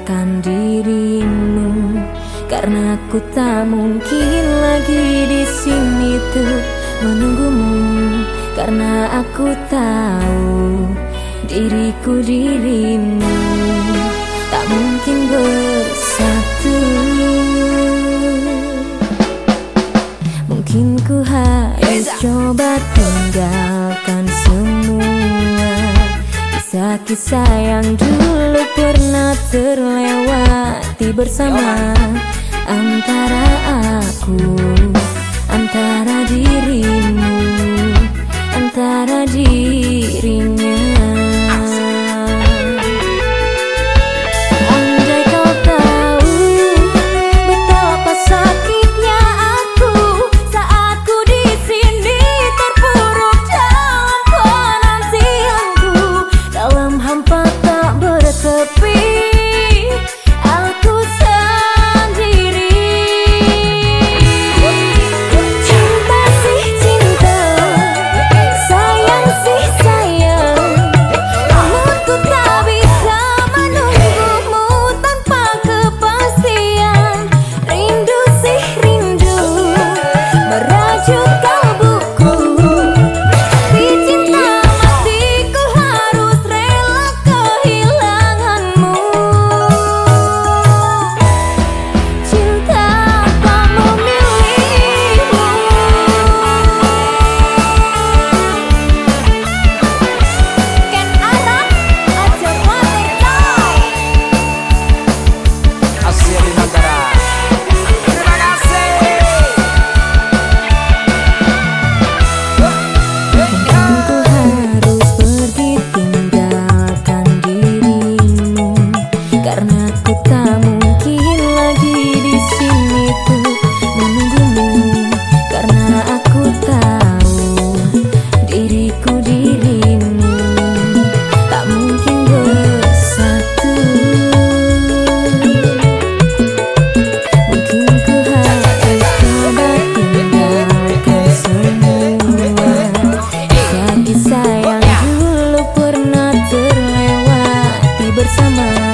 tinggalkan dirimu karena aku tak mungkin lagi di sini tuh menunggumu. Karena aku tahu diriku dirimu tak mungkin bersatu. Mungkin ku harus coba tinggal Kisah-kisah yang dulu pernah terlewati bersama antara aku bersama.